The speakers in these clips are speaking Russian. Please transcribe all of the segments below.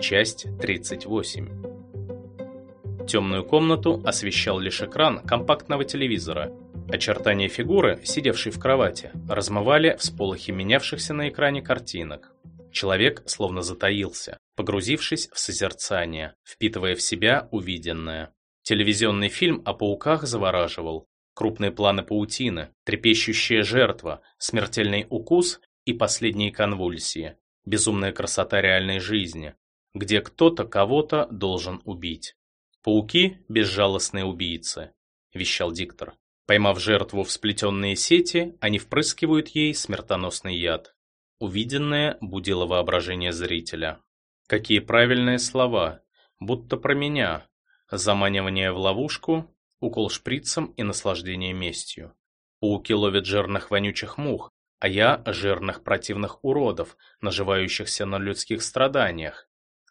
Часть 38. Темную комнату освещал лишь экран компактного телевизора. Очертания фигуры, сидевшей в кровати, размывали всполохи менявшихся на экране картинок. Человек словно затаился, погрузившись в созерцание, впитывая в себя увиденное. Телевизионный фильм о пауках завораживал. Крупные планы паутины, трепещущая жертва, смертельный укус и последние конвульсии. Безумная красота реальной жизни, где кто-то кого-то должен убить. «Пауки – безжалостные убийцы», – вещал диктор. Поймав жертву в сплетенные сети, они впрыскивают ей смертоносный яд. Увиденное будило воображение зрителя. Какие правильные слова, будто про меня. Заманивание в ловушку, укол шприцем и наслаждение местью. Пауки ловят жирных вонючих мух, а я – жирных противных уродов, наживающихся на людских страданиях.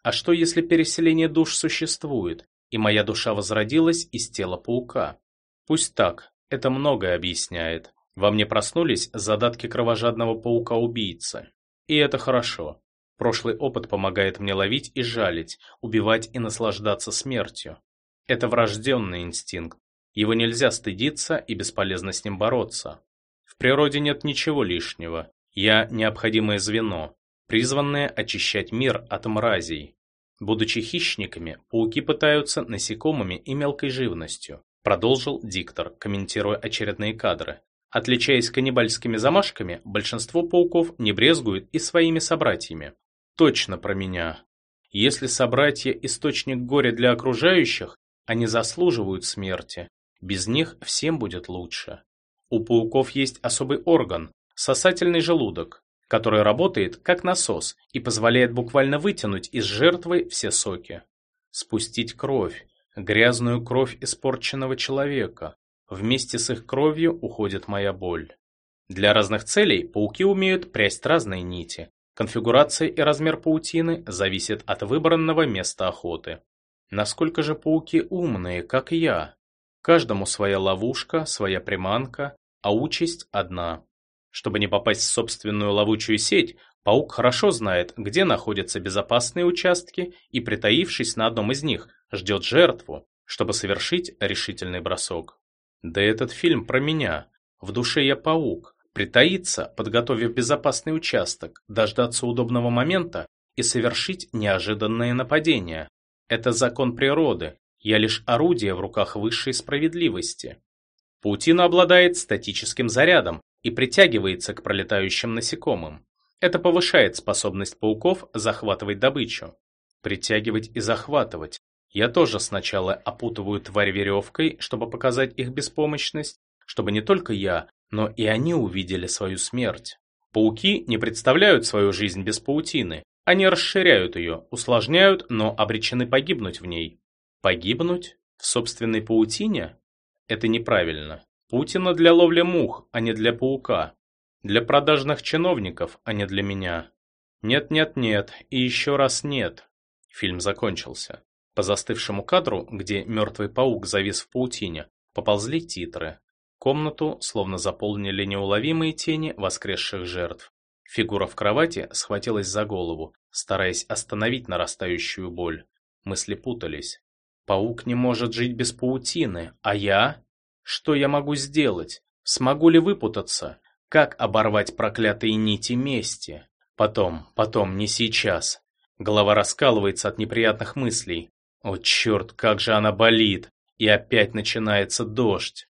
А что, если переселение душ существует, и моя душа возродилась из тела паука? Пусть так, это многое объясняет. Во мне проснулись задатки кровожадного паука-убийцы. И это хорошо. Прошлый опыт помогает мне ловить и жалить, убивать и наслаждаться смертью. Это врожденный инстинкт. Его нельзя стыдиться и бесполезно с ним бороться. В природе нет ничего лишнего. Я необходимое звено, призванные очищать мир от мразей. Будучи хищниками, пауки пытаются насекомыми и мелкой живностью, продолжил диктор, комментируя очередные кадры. Отличаясь каннибальскими замашками, большинство пауков не брезгуют и своими собратьями. Точно про меня. Если собратья – источник горя для окружающих, они заслуживают смерти. Без них всем будет лучше. У пауков есть особый орган – сосательный желудок который работает как насос и позволяет буквально вытянуть из жертвы все соки. Спустить кровь, грязную кровь испорченного человека. Вместе с их кровью уходит моя боль. Для разных целей пауки умеют прясть разные нити. Конфигурация и размер паутины зависит от выбранного места охоты. Насколько же пауки умные, как я? Каждому своя ловушка, своя приманка, а участь одна. Чтобы не попасть в собственную ловучую сеть, паук хорошо знает, где находятся безопасные участки и, притаившись на одном из них, ждет жертву, чтобы совершить решительный бросок. Да этот фильм про меня. В душе я паук. Притаиться, подготовив безопасный участок, дождаться удобного момента и совершить неожиданное нападение. Это закон природы. Я лишь орудие в руках высшей справедливости. Паутина обладает статическим зарядом, и притягивается к пролетающим насекомым. Это повышает способность пауков захватывать добычу. Притягивать и захватывать. Я тоже сначала опутываю тварь веревкой, чтобы показать их беспомощность, чтобы не только я, но и они увидели свою смерть. Пауки не представляют свою жизнь без паутины. Они расширяют ее, усложняют, но обречены погибнуть в ней. Погибнуть? В собственной паутине? Это неправильно. Путина для ловли мух, а не для паука. Для продажных чиновников, а не для меня. Нет-нет-нет, и еще раз нет. Фильм закончился. По застывшему кадру, где мертвый паук завис в паутине, поползли титры. Комнату словно заполнили неуловимые тени воскресших жертв. Фигура в кровати схватилась за голову, стараясь остановить нарастающую боль. Мысли путались. Паук не может жить без паутины, а я? Что я могу сделать? Смогу ли выпутаться? Как оборвать проклятые нити мести? Потом, потом, не сейчас. Голова раскалывается от неприятных мыслей. О черт, как же она болит! И опять начинается дождь.